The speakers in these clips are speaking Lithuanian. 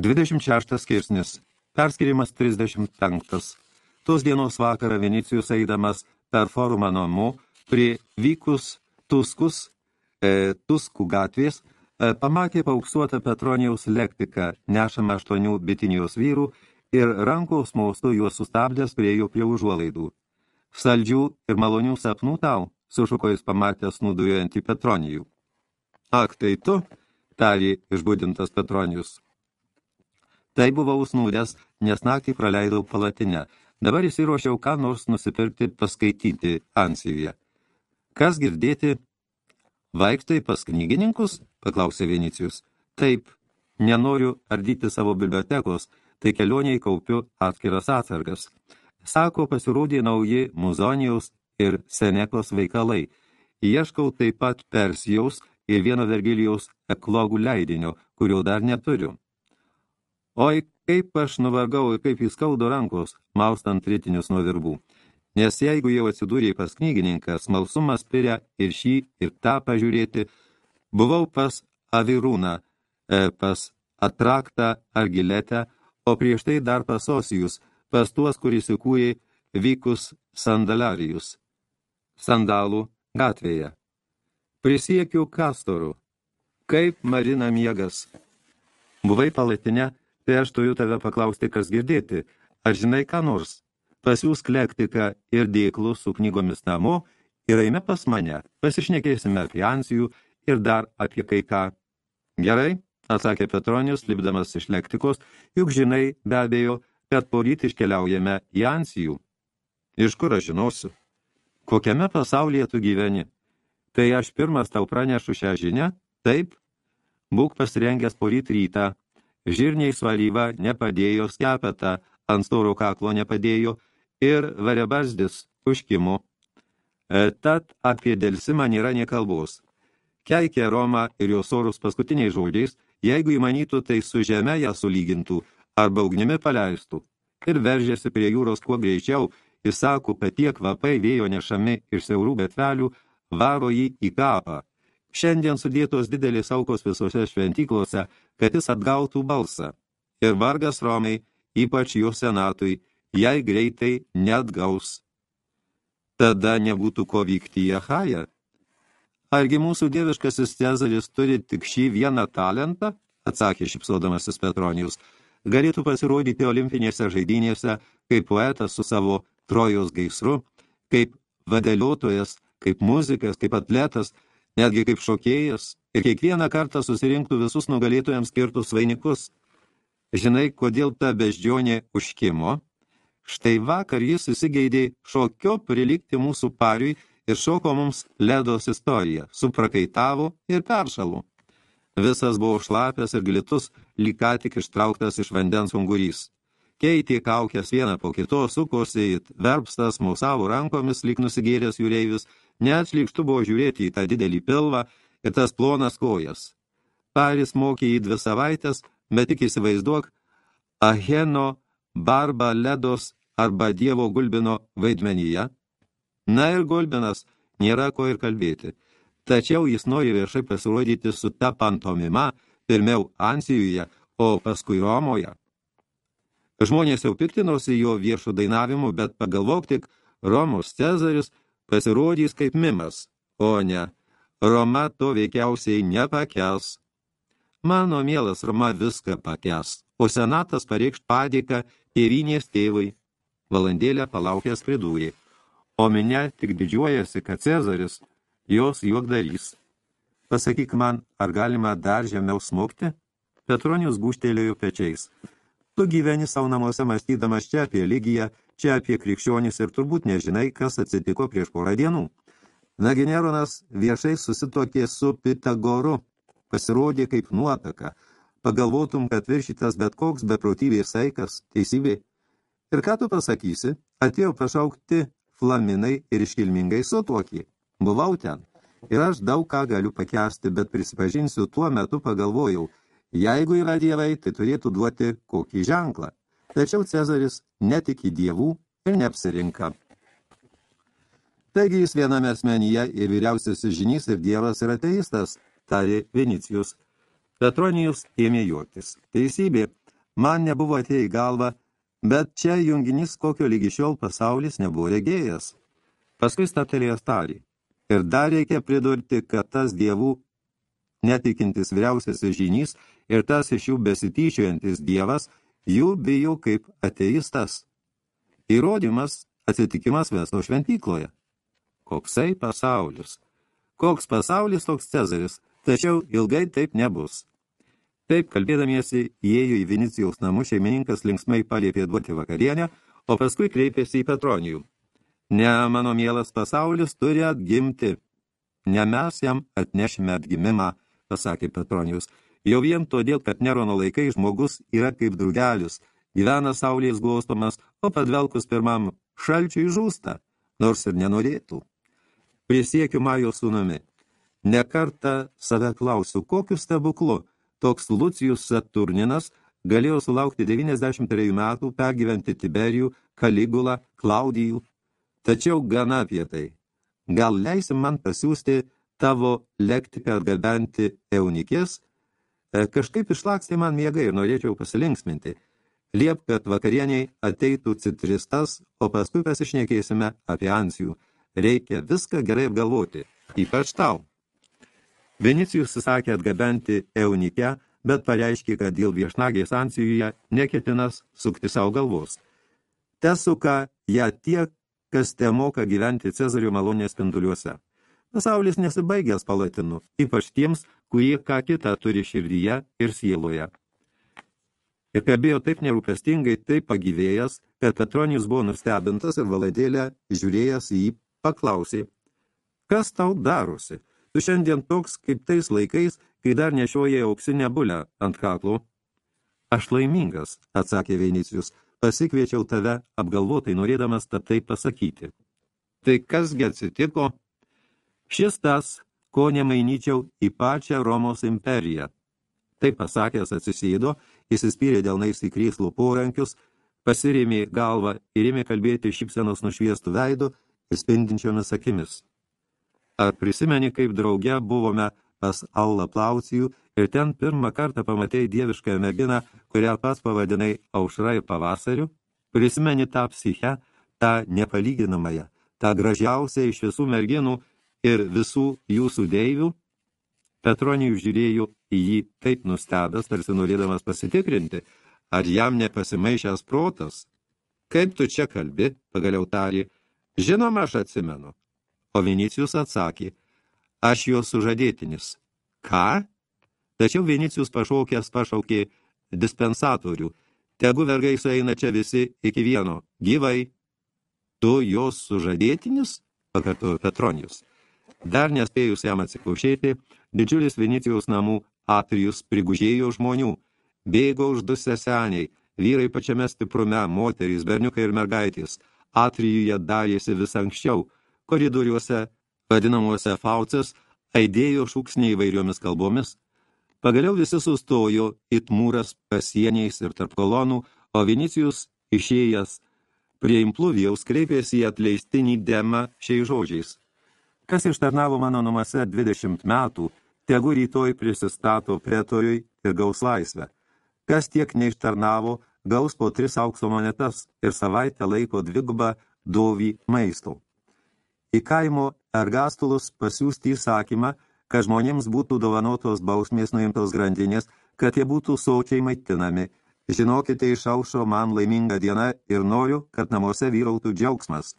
26 skirsnis. Perskirimas 35. Tos dienos vakarą Vinicijus eidamas per forumą namo prie vykus Tuskus, e, Tuskų gatvės, e, pamatė pauksuotą Petronijaus lektiką, nešamą aštuonių bitinijos vyrų ir rankos maustu juos sustabdęs priejo prie užuolaidų. Saldžių ir malonių sapnų tau, sušuko jis pamatęs nudujojantį Petronijų. Ak, tai tu, tarė išbudintas Petronijus. Tai buvau snūdęs, nes naktį praleidau palatinę. Dabar įsiruošiau ką nors nusipirkti paskaityti Ansijoje. Kas girdėti? Vaikštai pas knygininkus? paklausė Vinicijus. Taip, nenoriu ardyti savo bibliotekos, tai kelioniai kaupiu atskiras atsargas. Sako, pasirodė nauji Muzonijaus ir Senekos veikalai. Ieškau taip pat Persijaus ir vieno Vergilijaus eklogų leidinio, kurio dar neturiu. Oi, kaip aš nuvargau ir kaip įskaudo rankos, maustant ritinius nuo virbų. Nes jeigu jau atsidūrė pas knygininką, smalsumas piria ir šį, ir tą pažiūrėti, buvau pas Avirūną, e, pas Atraktą ar Giletę, o prieš tai dar pas Osijus, pas tuos, kuris įkūrė vykus sandalarijus. Sandalų gatvėje. Prisiekiu kastorų. Kaip marina miegas. Buvai palatinę, Tai aš turiu tave paklausti, kas girdėti. Ar žinai ką nors? Pasiūsk lektiką ir dėklų su knygomis namo ir eime pas mane. Pasišnekėsime apie ansijų ir dar apie kai ką. Gerai, atsakė Petronius, lipdamas iš lektikos, juk žinai, be abejo, kad poryt iškeliaujame į ansijų. Iš kur aš žinosiu? Kokiame pasaulyje tu gyveni? Tai aš pirmas tau pranešu šią žinią? Taip? Būk pasirengęs poryt rytą, žirniai svalyva nepadėjo, skepetą ant storo kaklo nepadėjo ir varebazdis užkimo. E, tad apie dėlsimą nėra nekalbos. Keikė Roma ir jos orus paskutiniais žodžiais, jeigu įmanytų, tai su žeme ją sulygintų arba ugnimi paleistų. Ir veržėsi prie jūros kuo greičiau, įsako, kad tie kvapai vėjo nešami iš siaurų betvelių varo jį į kapą. Šiandien sudėtos didelės aukos visose šventyklose, kad jis atgautų balsą. Ir vargas Romai, ypač jo senatui, jai greitai neatgaus. Tada nebūtų ko vykti į Achają. Argi mūsų dieviškasis Cezaris turi tik šį vieną talentą, atsakė šipsodamasis Petronijus, galėtų pasirodyti olimpinėse žaidynėse kaip poetas su savo trojos gaisru, kaip vadeliotojas, kaip muzikas, kaip atletas, netgi kaip šokėjas, ir kiekvieną kartą susirinktų visus nugalėtojams skirtus vainikus. Žinai, kodėl ta beždžionė užkimo? Štai vakar jis įsigeidė šokio prilikti mūsų pariui ir šoko mums ledos istoriją, suprakaitavo ir peršalų. Visas buvo šlapęs ir glitus, lyg tik ištrauktas iš vandens ungurys. Keitė kaukės vieną po kitos, sukosi, verbstas, mausavo rankomis, lyg nusigėręs jūreivis, Net šlykštu buvo žiūrėti į tą didelį pilvą ir tas plonas kojas. Paris mokė į dvi savaitės, bet tik įsivaizduok, Aheno, Barba, Ledos arba Dievo Gulbino vaidmenyje. Na ir Gulbinas, nėra ko ir kalbėti. Tačiau jis nori viešai pasirodyti su ta pantomima, pirmiau Ansijuje, o paskui Romoje. Žmonės jau piktinosi jo viešų dainavimu, bet pagalvok tik, Romos Cezaris pasirodys kaip mimas, o ne, Roma to veikiausiai nepakels. Mano mielas Roma viską pakes, o senatas pareikšt padėką tėvynės tėvai. Valandėlę palaukęs pridūrė, o minė tik didžiuojasi, kad Cezaris jos juokdarys. Pasakyk man, ar galima dar žemiau smokti? Petronius gūštelėjo pečiais. Tu gyveni savo namuose mąstydamas čia apie lygiją, čia apie krikščionis ir turbūt nežinai, kas atsitiko prieš porą dienų. Nagineronas viešai susitokė su Pitagoru, pasirodė kaip nuotaka. Pagalvotum, kad viršytas bet koks beprotybės saikas, teisybė. Ir ką tu pasakysi? Atėjo pašaukti flaminai ir iškilmingai sutuokė. Buvau ten. Ir aš daug ką galiu pakęsti, bet prisipažinsiu, tuo metu pagalvojau – Jeigu yra dievai, tai turėtų duoti kokį ženklą. Tačiau Cezaris netiki dievų ir neapsirinka. Taigi jis viename asmenyje ir vyriausiasis žinys ir dievas ir ateistas, tarė Vinicijus. Petronijus ėmė juoktis. Teisybė, man nebuvo atėję į galvą, bet čia junginys kokio lygi šiol pasaulis nebuvo regėjęs. Paskui staptelėjęs tarį. Ir dar reikia pridurti, kad tas dievų netikintis vyriausiasis žynys ir tas iš jų besityčiojantis dievas jų bijo kaip ateistas. Įrodymas atsitikimas Vesto šventykloje. Koksai pasaulis. Koks pasaulis toks Cezaris, tačiau ilgai taip nebus. Taip, kalbėdamiesi, įėjo į Vinicijaus namų šeimininkas linksmai paliepė duoti vakarienę, o paskui kreipėsi į Petronijų. Ne, mano mielas pasaulis turi atgimti. Ne mes jam atnešime atgimimą, pasakė Petronijus. Jau vien todėl, kad Nerono laikai žmogus yra kaip drugelis, gyvena saulės glostomas, o padvelkus pirmam šalčiui žūsta, nors ir nenorėtų. Prisiekiu Majo sūnumi. Nekartą save klausiu, kokiu stebuklu toks Lucijus Saturninas galėjo sulaukti 93 metų, pergyventi Tiberijų, Kaligulą, Klaudijų. Tačiau gana apie tai. Gal leisi man pasiūsti tavo lektiką atgabenti eunikės? E, kažkaip išlakstė man miegai ir norėčiau pasilinksminti. Liep, kad vakarieniai ateitų citristas, o paskui pasišnekėsime apie ansijų. Reikia viską gerai apgalvoti, ypač tau. Vinicijus sakė atgabenti Eunikę, bet pareiškė, kad dėl viešnagės Ancijoje neketinas sukti savo galvos. Tesuka ją tiek, kas te moka gyventi Cezario malonės spinduliuose. Pasaulis nesibaigęs palatinu, ypač tiems, kurie ką kitą turi širdyje ir sieloje. Ir kalbėjo taip nerūpestingai, taip pagyvėjęs, kad Petronijus buvo nustebintas ir valandėlę žiūrėjęs į jį paklausė, kas tau darosi? Tu šiandien toks kaip tais laikais, kai dar nešioja auksinę bulę ant kaklo. Aš laimingas, atsakė Veinicijus, pasikviečiau tave apgalvotai norėdamas tą tai pasakyti. Tai kasgi atsitiko? Šis tas, ko nemainyčiau į pačią Romos imperiją. Tai pasakęs atsisėdo, įsispyrė delnais į krėslų porankius, pasirėmė galvą ir ėmė kalbėti šypsenos nušviestų veidų ir spindinčiomis akimis. Ar prisimeni, kaip drauge buvome pas Alla Plaucijų ir ten pirmą kartą pamatėjai dieviškąją merginą, kurią pats pavadinai aušra ir pavasariu? Prisimeni tą psichę, tą nepalyginamąją, tą gražiausią iš visų merginų ir visų jūsų deivių? Petronijų žiūrėjo į jį taip nustebęs, tarsi norėdamas pasitikrinti, ar jam nepasimaišęs protas. Kaip tu čia kalbi, pagaliau tarė, žinoma, aš atsimenu. O Vinicijus atsakė, aš jo sužadėtinis. Ką? Tačiau Vinicijus pašaukęs pašaukė dispensatorių. Tegu vergai sueina čia visi iki vieno. Gyvai. Tu jos sužadėtinis? Pakartojo Petronijus. Dar nespėjus jam atsiklaušėti, didžiulis Vinicijos namų atrijus prigužėjo žmonių. Bėgo uždusę seniai, vyrai pačiame stiprume, moterys, berniukai ir mergaitės. Atrijuje darėsi vis anksčiau – koridoriuose, vadinamuose faucas, aidėjo šūksniai įvairiomis kalbomis. Pagaliau visi sustojo it mūras pasieniais ir tarp kolonų, o Vinicijus išėjęs prie impluvijaus kreipėsi į atleistinį demą šiais žodžiais. Kas ištarnavo mano namuose 20 metų, tegu rytoj prisistato pretoriui ir gaus laisvę. Kas tiek neištarnavo, gaus po tris aukso monetas ir savaitę laiko dvigubą dovį maisto į kaimo ergastulus pasiūsti įsakymą, kad žmonėms būtų dovanotos bausmės nuimtos grandinės, kad jie būtų saučiai maitinami. Žinokite, išaušo man laiminga diena ir noriu, kad namuose vyrautų džiaugsmas.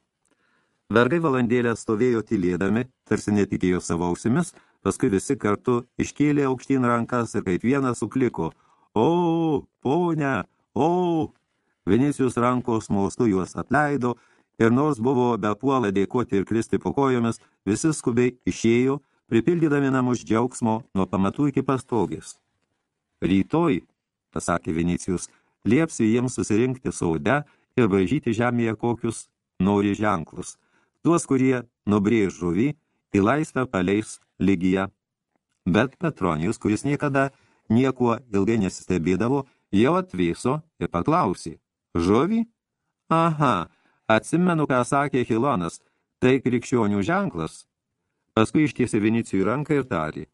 Vergai valandėlę stovėjo tylėdami, tarsi netikėjo savo ausimis, paskui visi kartu iškėlė aukštyn rankas ir kaip vienas sukliko. O, ponia, o! Vinicijus rankos maustu juos atleido, ir nors buvo bepuolą dėkoti ir kristi po kojomis, visi skubiai išėjo, pripildydami namus džiaugsmo nuo pamatų iki pastogės. Rytoj, pasakė Vinicijus, liepsiu jiems susirinkti saude ir braižyti žemėje kokius nori ženklus. Tuos, kurie nubrėž žuvį, į laisvę paleis lygiją. Bet Petronijus, kuris niekada niekuo ilgai nesistebėdavo, jau atvėso ir paklausė. Žuvį? Aha, Atsimenu, ką sakė Hilonas, tai krikščionių ženklas. Paskui ištiesė Vinicijų ranką ir tarė.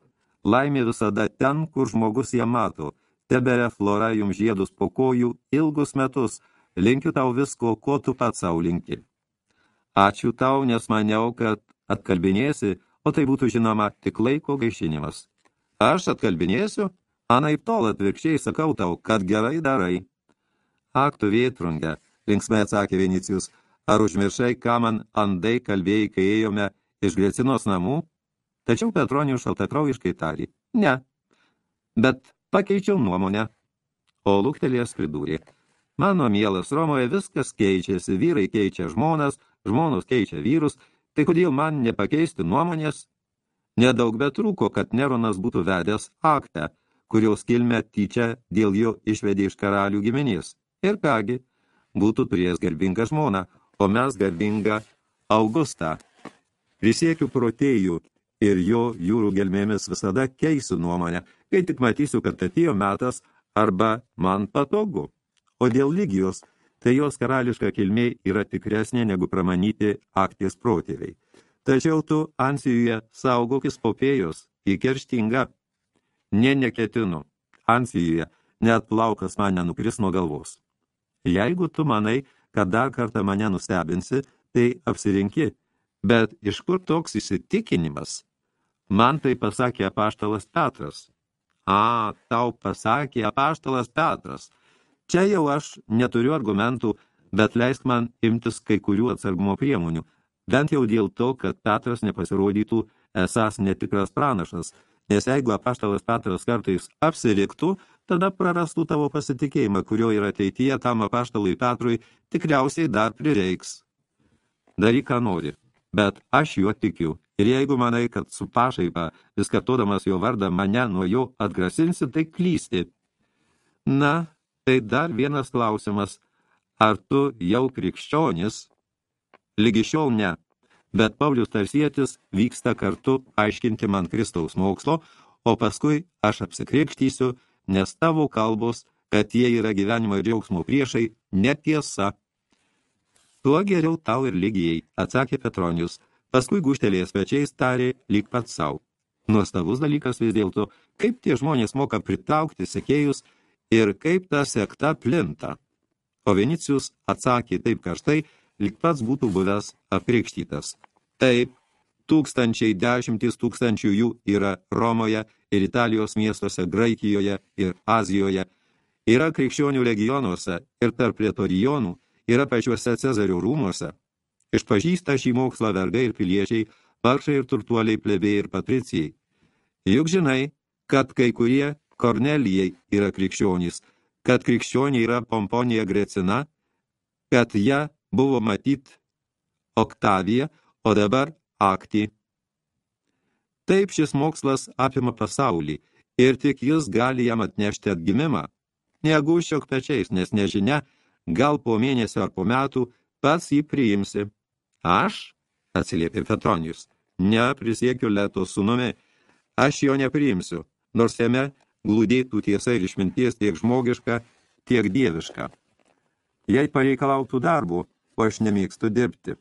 Laimė visada ten, kur žmogus ją mato. teberia flora jums žiedus po kojų ilgus metus, linkiu tau visko, ko tu pats savo linki. Ačiū tau, nes maniau, kad atkalbinėsi, o tai būtų žinoma tik laiko gaišinimas. Aš atkalbinėsiu, anaip tol atvirkščiai sakau tau, kad gerai darai. Aktų vėtrungę, linksmai atsakė Vinicijus, ar užmiršai, ką man andai kalbėjai, kai ėjome iš Grecinos namų? Tačiau Petronius šaltakraujiškai tarė, ne, bet pakeičiau nuomonę. O luktelės pridūrė, mano mielas Romoje viskas keičiasi, vyrai keičia žmonas, žmonos keičia vyrus, tai kodėl man nepakeisti nuomonės? Nedaug betrūko, kad Neronas būtų vedęs aktą, kurios kilmę tyčia dėl jo išvedė iš karalių giminės. Ir kągi, būtų turėjęs garbingą žmoną, o mes garbingą Augustą. Prisiekiu protėjų ir jo jūrų gelmėmis visada keisiu nuomonę, kai tik matysiu, kad atėjo metas arba man patogu. O dėl lygijos, tai jos karališka kilmė yra tikresnė negu pramanyti akties protėviai. Tačiau tu Ansijuje saugokis popėjos, įkerštinga. Ne neketinu. Ansijuje net plaukas man nenukris nuo galvos. Jeigu tu manai, kad dar kartą mane nustebinsi, tai apsirinki. Bet iš kur toks įsitikinimas? Man tai pasakė apaštalas Petras. A, tau pasakė apaštalas Petras. Čia jau aš neturiu argumentų, bet leisk man imtis kai kurių atsargumo priemonių, bent jau dėl to, kad Petras nepasirodytų esas netikras pranašas, nes jeigu apaštalas Petras kartais apsiriktų, tada prarastų tavo pasitikėjimą, kurio ir ateityje tam apaštalui Petrui tikriausiai dar prireiks. Daryk, ką nori, bet aš juo tikiu Ir jeigu manai, kad su pašaipa, vis kartodamas jo vardą, mane nuo jo atgrasinsi, tai klysti. Na, tai dar vienas klausimas. Ar tu jau krikščionis? Lygi šiol ne. Bet Paulius Tarsietis vyksta kartu aiškinti man Kristaus mokslo, o paskui aš apsikrikštysiu, nes tavo kalbos, kad jie yra gyvenimo ir džiaugsmo priešai, netiesa. Tuo geriau tau ir lygijai, atsakė Petronius, Paskui guštelėjęs pečiais tarė lyg pats savo. Nuostabus dalykas vis dėlto, kaip tie žmonės moka pritraukti sekėjus ir kaip ta sekta plinta. O Vinicijus atsakė taip karštai, lyg pats būtų buvęs apkrikštytas. Taip, tūkstančiai dešimtis tūkstančių jų yra Romoje ir Italijos miestuose, Graikijoje ir Azijoje, yra krikščionių regionuose ir tarp pretorijonų, yra pačiuose Cezario rūmuose, Išpažįsta šį mokslą vergai ir piliečiai, varšai ir turtuoliai, plebėjai ir patricijai. Juk žinai, kad kai kurie Kornelijai yra krikščionys, kad krikščioniai yra Pomponija Grecina, kad ją buvo matyt Oktavija, o dabar Akti. Taip šis mokslas apima pasaulį ir tik jis gali jam atnešti atgimimą. Negūščiok pečiais, nes nežinia, gal po mėnesio ar po metų pats jį priimsi. Aš, atsiliepė Petronijus, neprisiekiu Leto sūnumi, aš jo nepriimsiu, nors jame glūdėtų tiesa ir išminties tiek žmogiška, tiek dieviška. Jei pareikalautų darbų, o aš nemėgstu dirbti.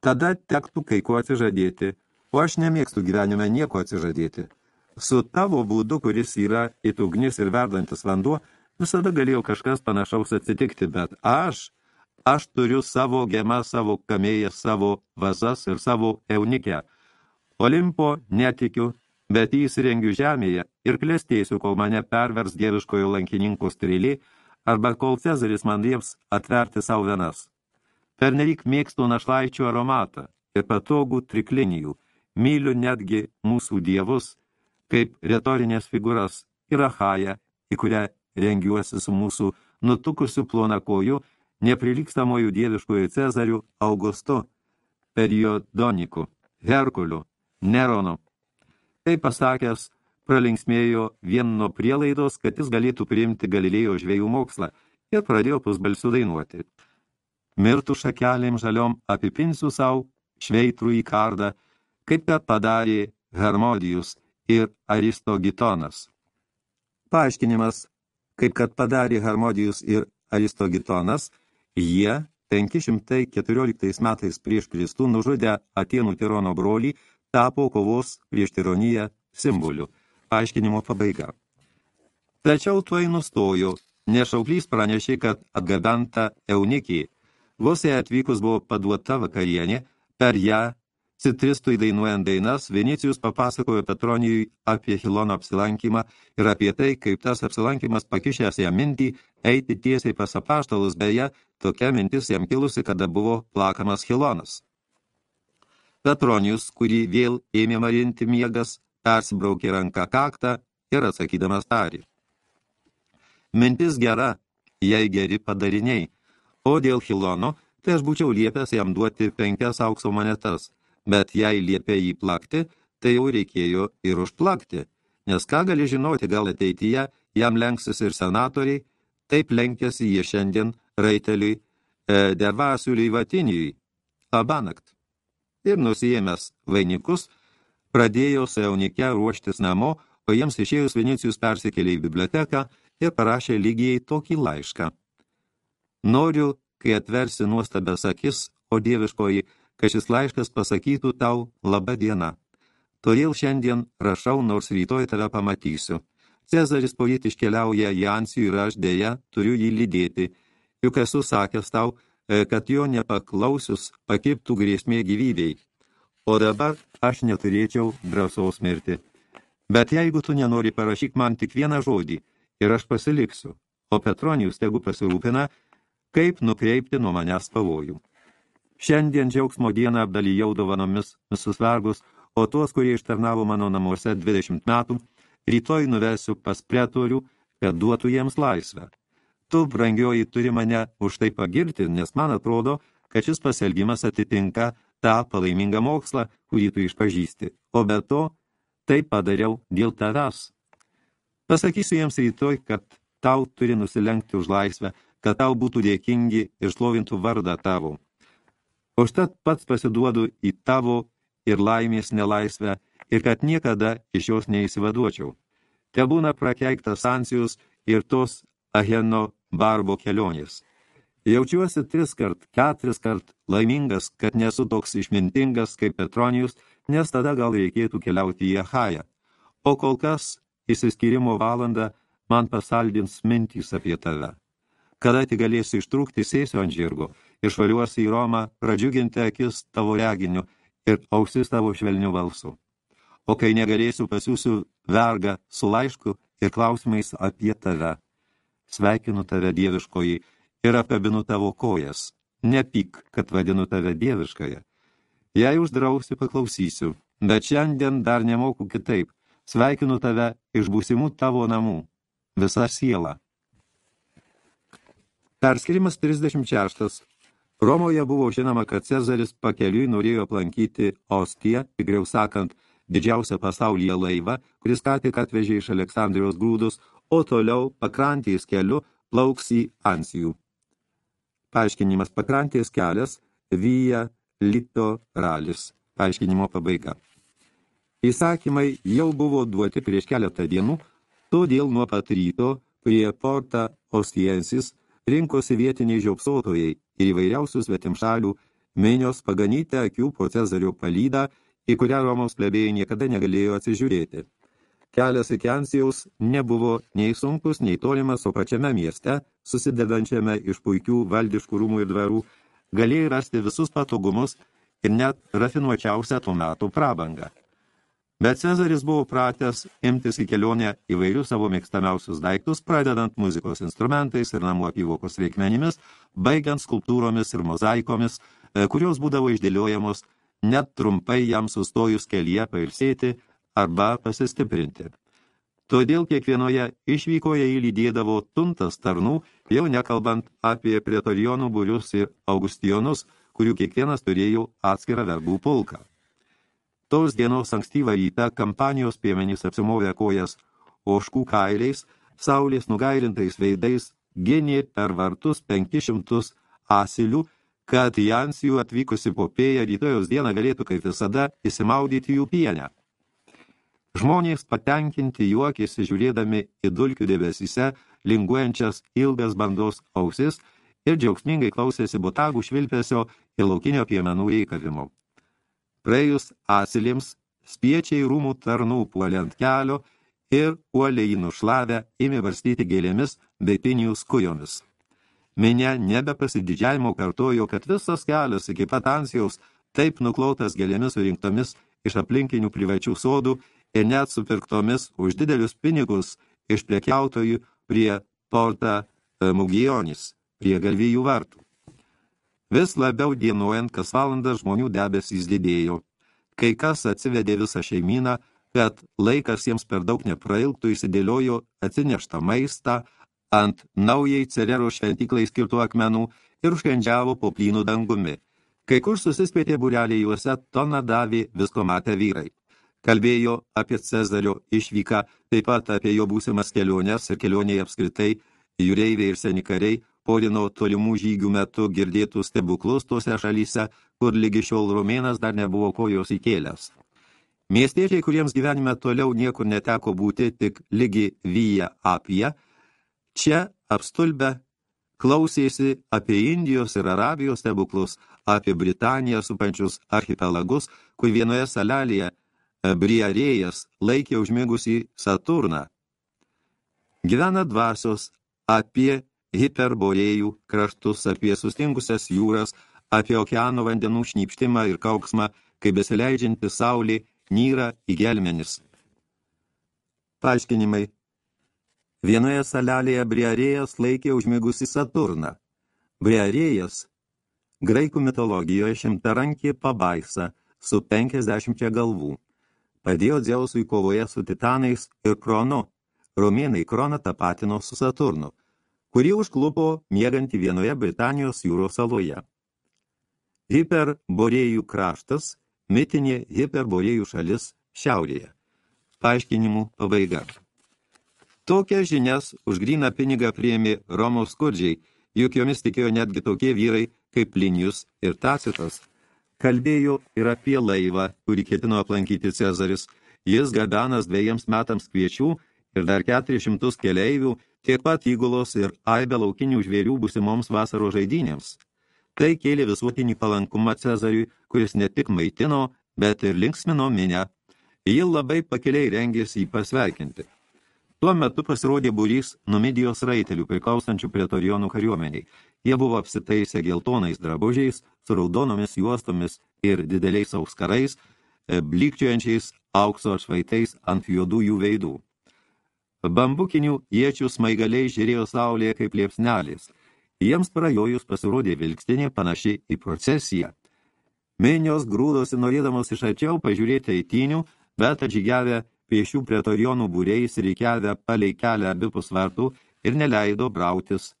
Tada tektų kai ko atsižadėti, o aš nemėgstu gyvenime nieko atsižadėti. Su tavo būdu, kuris yra it ugnis ir verdantis vanduo, visada galėjo kažkas panašaus atsitikti, bet aš Aš turiu savo gemą, savo kamėją, savo vazas ir savo eunikę. Olimpo netikiu, bet jį įsirengiu žemėje ir klestėsiu, kol mane pervers dieviškojo lankininko strėlė, arba kol Cezaris man lieps atverti savo venas. Pernelyg mėgstu našlaičių aromatą ir patogų triklinijų, myliu netgi mūsų dievus, kaip retorinės figūras ir ahają, į kurią rengiuosi su mūsų nutukusiu plonakoju neprilykstamoju dieviškoju Cezariu Augustu, periodoniku, Herkuliu, Neronu. Tai pasakęs, pralinksmėjo vien nuo prielaidos, kad jis galėtų priimti Galilėjo žvėjų mokslą ir pradėjo pusbalsių dainuoti. Mirtų šakelėm žaliom apipinsiu savo šveitrų į kardą, kaip kad padarė Hermodijus ir Aristogitonas. Paaiškinimas, kaip kad padarė Hermodijus ir Aristogitonas – Jie 514 metais prieš Kristų nužudę Atenų tirono brolį tapo kovos prieš tironiją simboliu. Aiškinimo pabaiga. Tačiau tuoj nustojo, nešauklys pranešė, kad atgabenta eunikį. Vos jai atvykus buvo paduota vakarienė, per ją Citristui dainuojant dainas, Vinicijus papasakojo Petronijui apie Hilono apsilankymą ir apie tai, kaip tas apsilankymas pakišęs ją mintį eiti tiesiai pas apaštalus, beje, tokia mintis jam kilusi, kada buvo plakamas Hilonas. Petronijus, kurį vėl ėmė marinti miegas, persibraukė ranką kaktą ir atsakydamas tarį. Mintis gera, jei geri padariniai, o dėl Hilono, tai aš būčiau liepęs jam duoti penkias aukso monetas – bet jei liepė jį plakti, tai jau reikėjo ir užplakti, nes ką gali žinoti, gal ateityje jam lenksis ir senatoriai, taip lenkėsi jie šiandien raiteliui e, dervasiuliui Vatinijui, abanakt. Ir nusijėmęs vainikus, pradėjo su jaunike ruoštis namo, o jiems išėjus Vinicijus persikėlė į biblioteką ir parašė lygiai tokį laišką. Noriu, kai atversi nuostabės akis, o dieviškoji kad šis laiškas pasakytų tau laba diena. Todėl šiandien rašau, nors rytoj tave pamatysiu. Cezaris poryt iškeliauja į Ansijų ir aš dėja turiu jį lydėti, juk esu sakęs tau, kad jo nepaklausius pakiptų grėsmė gyvybei. O dabar aš neturėčiau drąsos mirti. Bet jeigu tu nenori, parašyk man tik vieną žodį ir aš pasiliksiu, o Petronijus tegu pasirūpina, kaip nukreipti nuo manęs pavojų. Šiandien džiaugsmo dieną apdalyjau dovanomis visus vergus, o tuos, kurie ištarnavo mano namuose 20 metų, rytoj nuvesiu pas pretorių, kad duotų jiems laisvę. Tu, brangioji, turi mane už tai pagirti, nes man atrodo, kad šis pasielgimas atitinka tą palaimingą mokslą, kurį tu išpažįsti. O be to, tai padariau dėl tavęs. Pasakysiu jiems rytoj, kad tau turi nusilenkti už laisvę, kad tau būtų dėkingi ir šlovintų vardą tavo. Užtat pats pasiduodu į tavo ir laimės nelaisvę ir kad niekada iš jos neįsivaduočiau. Te būna prakeiktas ansijus ir tos Aheno barbo kelionės. Jaučiuosi tris kart, ketris kart laimingas, kad nesu toks išmintingas kaip Petronijus, nes tada gal reikėtų keliauti į Ahają. O kol kas, įsiskyrimo valandą, man pasaldins mintys apie tave. Kada tik galėsiu ištrūkti, sėsiu ant žirgo – išvaliuosi į Romą, pradžiuginti akis tavo reginiu ir ausis tavo švelnių balsų. O kai negalėsiu, pasiūsiu vergą su laišku ir klausimais apie tave. Sveikinu tave dieviškoji ir apkabinu tavo kojas. Nepyk, kad vadinu tave dieviškąją. Jei uždrausi, paklausysiu, bet šiandien dar nemoku kitaip. Sveikinu tave iš būsimų tavo namų. Visa siela. Perskirimas 36. Romoje buvo žinoma, kad Cezaris pakeliui norėjo aplankyti Ostiją, tikriau sakant, didžiausią pasaulyje laivą, kuris ką tik atvežė iš Aleksandrijos grūdus, o toliau pakrantės keliu plauks į Ansijų. Paaiškinimas pakrantės kelias Vija Lito Ralis. Paaiškinimo pabaiga. Įsakymai jau buvo duoti prieš keletą dienų, todėl nuo pat ryto prie Porta Ostiensis rinkosi vietiniai žiaupsotojai ir įvairiausių svetimšalių, minios paganyti akių po Cezario palydą, į kurią Romos plebėjai niekada negalėjo atsižiūrėti. Kelias iki Ansijaus nebuvo nei sunkus, nei tolimas, o pačiame mieste, susidedančiame iš puikių valdiškų rūmų ir dvarų, galėjai rasti visus patogumus ir net rafinuočiausią tų metų prabangą. Bet Cezaris buvo pratęs imtis į kelionę įvairius savo mėgstamiausius daiktus, pradedant muzikos instrumentais ir namų apyvokos reikmenimis, baigiant skulptūromis ir mozaikomis, e, kurios būdavo išdėliojamos net trumpai jam sustojus kelyje pailsėti arba pasistiprinti. Todėl kiekvienoje išvykoje įlydėdavo tuntas tarnų, jau nekalbant apie pretorionų būrius ir augustijonus, kurių kiekvienas turėjo atskirą verbų pulką. Tos dienos ankstyvą rytą kampanijos piemenys apsimovė kojas oškų kailiais, saulės nugairintais veidais, gynė per vartus 500 asilių, kad į Ansijų atvykusi popėja rytojos dieną galėtų kaip visada įsimaudyti jų pienę. Žmonės patenkinti juokėsi žiūrėdami į dulkių debesyse linguojančias ilgas bandos ausis ir džiaugsmingai klausėsi botagų švilpesio ir laukinio piemenų reikavimo. Praėjus asilėms, spiečiai rūmų tarnų puolė ant kelio ir uoliai nušlavę ėmė varstyti gėlėmis bei pinijų skujomis. Minė nebepasididžiavimo kartojo, kad visas kelias iki pat ansijaus taip nuklotas gėlėmis surinktomis iš aplinkinių privačių sodų ir net supirktomis už didelius pinigus iš prekiautojų prie porta e, Mugionis, prie galvijų vartų. Vis labiau dienuojant, kas valandą žmonių debesys didėjo. Kai kas atsivedė visą šeimyną, kad laikas jiems per daug neprailgtų, įsidėliojo atsineštą maistą ant naujai cerero šventyklai skirtų akmenų ir užkandžiavo po plynų dangumi. Kai kur susispėtė bureliai juose, toną davė visko matę vyrai. Kalbėjo apie Cezario išvyką, taip pat apie jo būsimas keliones ir kelionėje apskritai, jūreiviai ir senikariai, porino tolimų žygių metu girdėtų stebuklus tose šalyse, kur lygi šiol romėnas dar nebuvo kojos įkėlęs. Miestiečiai, kuriems gyvenime toliau niekur neteko būti, tik lygi vyja apie, čia apstulbę klausėsi apie Indijos ir Arabijos stebuklus, apie Britaniją supančius archipelagus, kur vienoje salelėje Briarėjas laikė užmigusį Saturną. Gyvena dvasios apie hiperborėjų kraštus, apie sustingusias jūras, apie okeano vandenų šnypštimą ir kauksmą, kai besileidžianti saulė nyra į gelmenis. Paaiškinimai. Vienoje salelėje Briarėjas laikė užmigusi Saturną. Briarėjas graikų mitologijoje šimtarankė pabaisa su 50 galvų. Padėjo Dzeusui kovoje su titanais ir Kronu. Romėnai Kroną tapatino su Saturnu – kurį užklupo miegantį vienoje Britanijos jūros saloje. Hiperborėjų kraštas, mitinė hiperborėjų šalis šiaurėje. Paaiškinimų pabaiga. Tokias žinias už gryną pinigą priėmė Romos skurdžiai, juk jomis tikėjo netgi tokie vyrai kaip Linijus ir Tacitas. Kalbėjo ir apie laivą, kurį ketino aplankyti Cezaris. Jis gabenas dviejams metams kviečių ir dar 400 keleivių tiek pat įgulos ir aibė laukinių žvėrių busimoms vasaro žaidynėms. Tai kėlė visuotinį palankumą Cezariui, kuris ne tik maitino, bet ir linksmino minę. Ji labai pakeliai rengėsi jį pasveikinti. Tuo metu pasirodė būrys Numidijos raitelių priklausančių pretorionų kariuomeniai. Jie buvo apsitaisę geltonais drabužiais, su raudonomis juostomis ir dideliais auskarais, e, blikčiojančiais aukso atšvaitais ant juodųjų veidų. Bambukinių iečių smaigaliai žiūrėjo saulėje kaip liepsnelės. Jiems prajojus pasirodė vilkstinė panaši į procesiją. Minios grūdosi norėdamos iš arčiau pažiūrėti eitynių, bet atžygiavę piešių pretorionų būriais reikiavę palei kelią abipus vartų ir neleido brautis.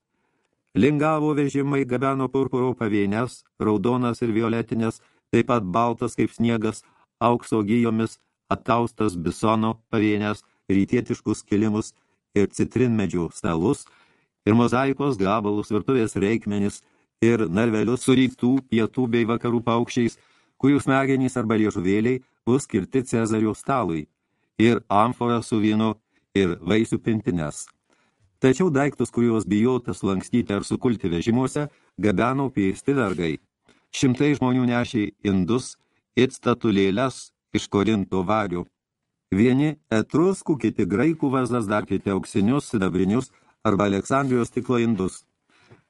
Lingavo vežimai gabeno purpuro pavėnės, raudonas ir violetinės, taip pat baltas kaip sniegas, aukso gyjomis, ataustas bisono pavėnės, rytietiškus kilimus ir citrinmedžių stalus, ir mozaikos gabalus, virtuvės reikmenis, ir narvelius su rytų, pietų bei vakarų paukščiais, kurių smegenys arba liežuvėliai bus skirti Cezario stalui, ir amforą su vynu, ir vaisių pintines. Tačiau daiktus, kuriuos bijotas lankstyti ar sukulti vežimuose, gabeno pėsti vergai. Šimtai žmonių nešė indus, it statulėles iš korinto varių. Vieni etruskų, kiti graikų vazas, dar kiti auksinius, sidabrinius arba Aleksandrijos stiklo indus.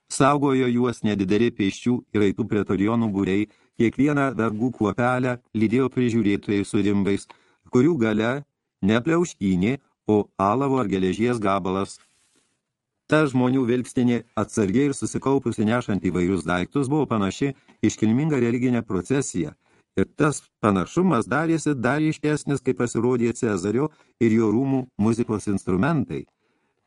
Saugojo juos nedideli pėščių ir aitų pretorionų būriai, kiekvieną vergų kuopelę lydėjo prižiūrėtojai su rimbais, kurių gale ne pliauškynė, o alavo ar geležies gabalas. Ta žmonių vilkstinė atsargiai ir susikaupusi nešant įvairius daiktus buvo panaši iškilminga religinė procesija – Ir tas panašumas darėsi dar iškesnis, kai pasirodė Cezario ir jo rūmų muzikos instrumentai.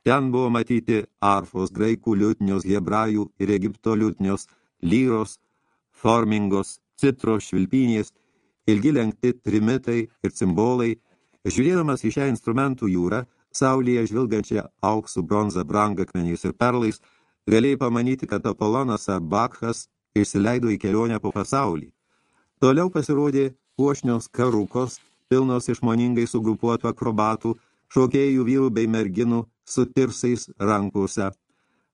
Ten buvo matyti arfos, graikų liutnios, hebrajų ir Egipto liutnios, lyros, formingos, citros, švilpinės, ilgi lenkti trimitai ir cimbolai. Žiūrėdamas į šią instrumentų jūrą, saulėje žvilgančią auksų, bronzą, brangakmeniais ir perlais, galėjai pamanyti, kad Apolonas ar Bakhas išsileido į kelionę po pasaulį. Toliau pasirodė puošnios karukos, pilnos išmoningai sugrupuotų akrobatų, šokėjų vyrų bei merginų su tirsais rankose.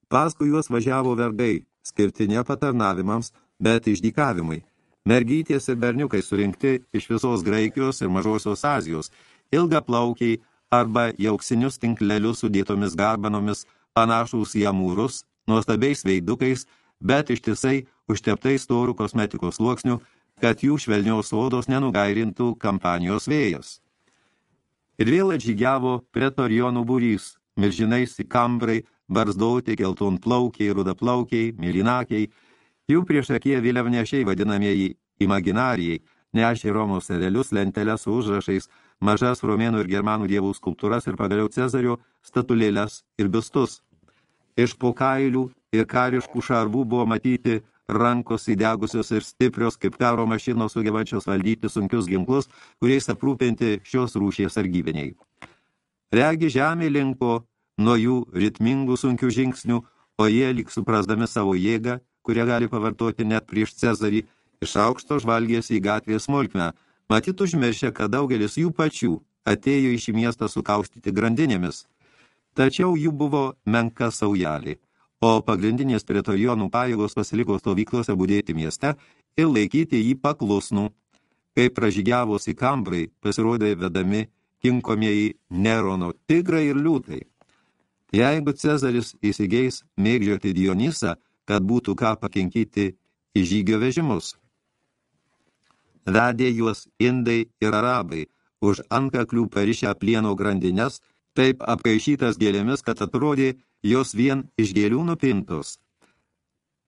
Paskui juos važiavo vergai, skirti ne patarnavimams, bet išdykavimai. Mergytės ir berniukai surinkti iš visos Graikijos ir Mažosios Azijos, ilga plaukiai, arba į auksinius tinklelius sudėtomis garbanomis panašūs į amūrus, nuostabiais veidukais, bet ištisai užteptais storų kosmetikos sluoksnių, kad jų švelnios odos nenugairintų kampanijos vėjas. Ir vėl atžygiavo pretorijonų būrys, milžinais į kambrai, barzdauti, gelton plaukiai, rudaplaukiai, mėlynakiai, jų prieš akie vėliavnešiai vadinamieji imaginarijai, nešė Romos erelius, lenteles su užrašais, mažas romėnų ir germanų dievų skulptūras ir pagaliau Cezario statulėles ir bistus. Iš po kailių ir kariškų šarvų buvo matyti rankos įdegusios ir stiprios, kaip karo mašinos sugebančios valdyti sunkius ginklus, kuriais aprūpinti šios rūšies argyviniai. Regi žemė linko nuo jų ritmingų sunkių žingsnių, o jie, lyg suprasdami savo jėgą, kurią gali pavartoti net prieš Cezarį, iš aukšto žvalgėsi į gatvės smulkmę, matyt užmiršę, kad daugelis jų pačių atėjo į šį miestą sukaustyti grandinėmis. Tačiau jų buvo menka saujelė o pagrindinės pretorijonų pajėgos pasiliko stovyklose būdėti mieste ir laikyti jį paklusnų. Kai pražygiavos į kambrai, pasirodė vedami kinkomieji Nerono tigrai ir liūtai. Jeigu Cezaris įsigeis mėgdžioti Dionysą, kad būtų ką pakinkyti į žygio vežimus. Vedė juos indai ir arabai, už ankaklių parišę plieno grandines, taip apkaišytas gėlėmis, kad atrodė, jos vien iš gėlių nupintos.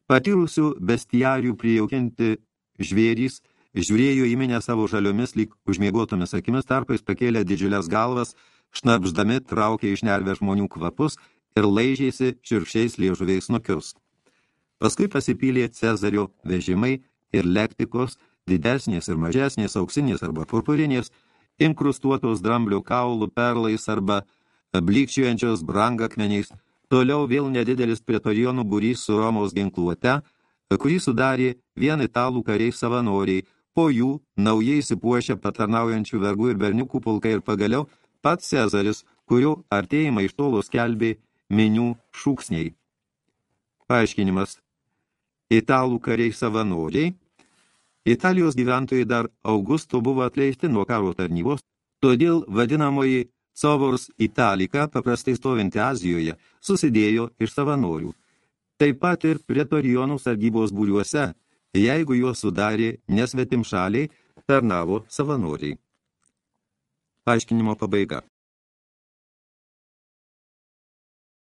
Patyrusių bestiarių prijaukinti žvėrys žiūrėjo įminę savo žaliomis lyg užmiegotomis akimis tarpais pakėlė didžiulės galvas, šnapždami traukė iš nervę žmonių kvapus ir laižėsi širkščiais liežuviais nukius. Paskui pasipylė Cezario vežimai ir lektikos, didesnės ir mažesnės, auksinės arba purpurinės, inkrustuotos dramblio kaulų perlais arba blikščiuojančios brangakmeniais, Toliau vėl nedidelis pretorijonų būrys su Romos ginkluote, kurį sudarė vien italų kariai savanoriai, po jų naujai įsipuošę patarnaujančių vergų ir berniukų pulkai ir pagaliau pats Cezaris, kurio artėjimą iš tolo skelbė minių šūksniai. Paaiškinimas. Italų kariai savanoriai. Italijos gyventojai dar Augusto buvo atleisti nuo karo tarnybos, todėl vadinamoji Sovors Italika, paprastai stovinti Azijoje, susidėjo iš savanorių. Taip pat ir pretorijonų sargybos būriuose, jeigu juos sudarė nesvetim šaliai, tarnavo savanoriai. Paaiškinimo pabaiga.